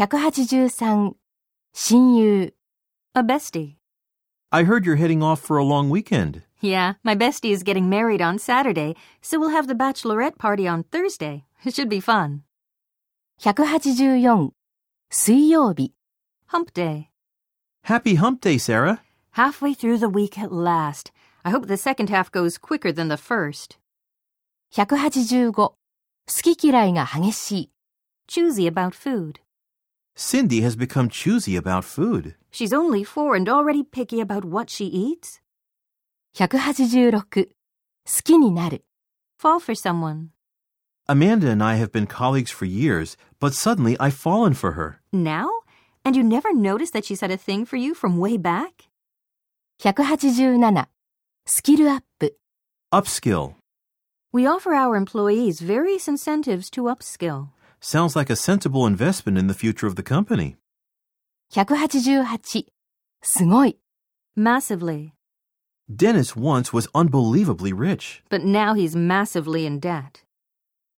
183親友 A bestie. I heard you're heading off for a long weekend. Yeah, my bestie is getting married on Saturday, so we'll have the bachelorette party on Thursday. It should be fun. 184水曜日 Hump day. Happy hump day, Sarah. Halfway through the week at last. I hope the second half goes quicker than the first. 185好き嫌いが激しい Choosy about food. Cindy has become choosy about food. She's only four and already picky about what she eats. 186好きになる Fall for someone. Amanda and I have been colleagues for years, but suddenly I've fallen for her. Now? And you never noticed that she's had a thing for you from way back? 187スキルアップ Upskill. We offer our employees various incentives to upskill. Sounds like a sensible investment in the future of the company. 188すごい Massively. Dennis once was unbelievably rich. But now he's massively in debt.